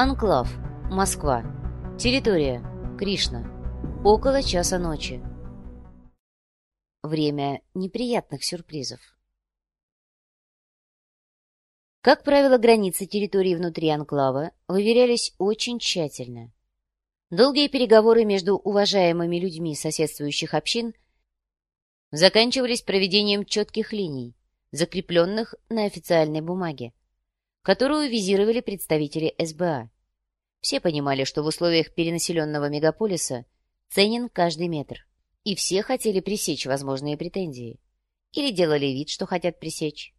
Анклав. Москва. Территория. Кришна. Около часа ночи. Время неприятных сюрпризов. Как правило, границы территории внутри анклава выверялись очень тщательно. Долгие переговоры между уважаемыми людьми соседствующих общин заканчивались проведением четких линий, закрепленных на официальной бумаге, которую визировали представители СБА. Все понимали, что в условиях перенаселенного мегаполиса ценен каждый метр, и все хотели пресечь возможные претензии. Или делали вид, что хотят пресечь.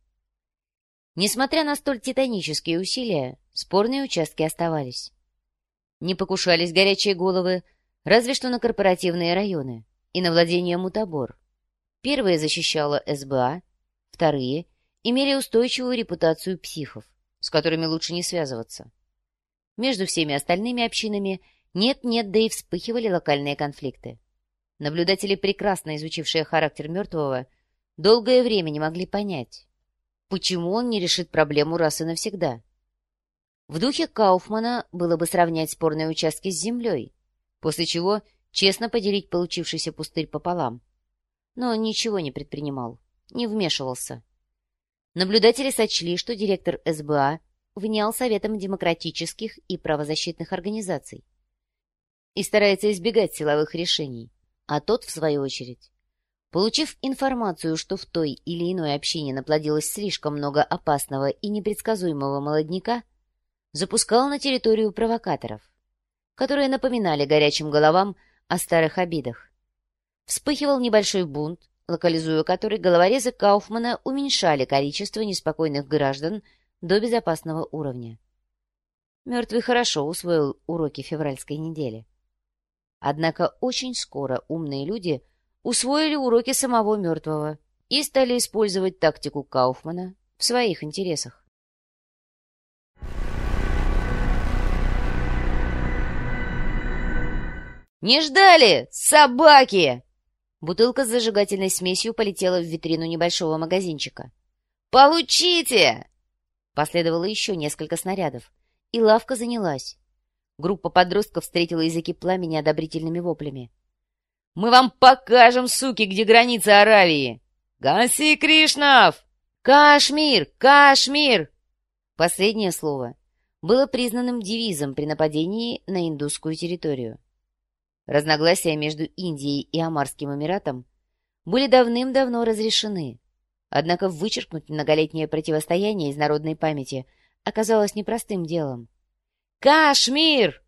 Несмотря на столь титанические усилия, спорные участки оставались. Не покушались горячие головы, разве что на корпоративные районы и на владение мутабор. Первые защищала СБА, вторые имели устойчивую репутацию психов, с которыми лучше не связываться. Между всеми остальными общинами нет-нет, да и вспыхивали локальные конфликты. Наблюдатели, прекрасно изучившие характер мертвого, долгое время не могли понять, почему он не решит проблему раз и навсегда. В духе Кауфмана было бы сравнять спорные участки с землей, после чего честно поделить получившийся пустырь пополам. Но он ничего не предпринимал, не вмешивался. Наблюдатели сочли, что директор СБА внял советом демократических и правозащитных организаций и старается избегать силовых решений, а тот, в свою очередь, получив информацию, что в той или иной общине наплодилось слишком много опасного и непредсказуемого молодняка, запускал на территорию провокаторов, которые напоминали горячим головам о старых обидах. Вспыхивал небольшой бунт, локализуя который головорезы Кауфмана уменьшали количество неспокойных граждан до безопасного уровня. Мертвый хорошо усвоил уроки февральской недели. Однако очень скоро умные люди усвоили уроки самого мертвого и стали использовать тактику Кауфмана в своих интересах. «Не ждали! Собаки!» Бутылка с зажигательной смесью полетела в витрину небольшого магазинчика. «Получите!» Последовало еще несколько снарядов, и лавка занялась. Группа подростков встретила языки пламени одобрительными воплями. «Мы вам покажем, суки, где граница Аравии! Гаси Кришнав! Кашмир! Кашмир!» Последнее слово было признанным девизом при нападении на индусскую территорию. Разногласия между Индией и Амарским Эмиратом были давным-давно разрешены, однако вычеркнуть многолетнее противостояние из народной памяти оказалось непростым делом. «Кашмир!»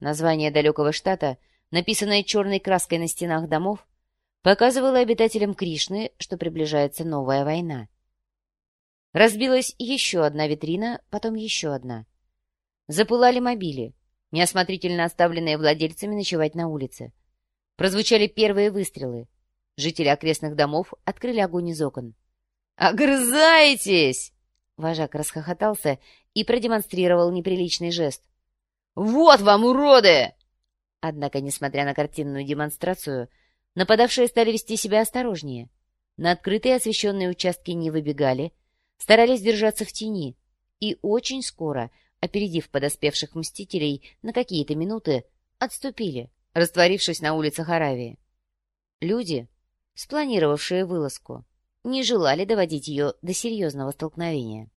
Название далекого штата, написанное черной краской на стенах домов, показывало обитателям Кришны, что приближается новая война. Разбилась еще одна витрина, потом еще одна. Запылали мобили, неосмотрительно оставленные владельцами ночевать на улице. Прозвучали первые выстрелы. Жители окрестных домов открыли огонь из окон. «Огрызаетесь!» Вожак расхохотался и продемонстрировал неприличный жест. «Вот вам, уроды!» Однако, несмотря на картинную демонстрацию, нападавшие стали вести себя осторожнее. На открытые освещенные участки не выбегали, старались держаться в тени, и очень скоро — опередив подоспевших мстителей на какие-то минуты, отступили, растворившись на улицах Аравии. Люди, спланировавшие вылазку, не желали доводить ее до серьезного столкновения.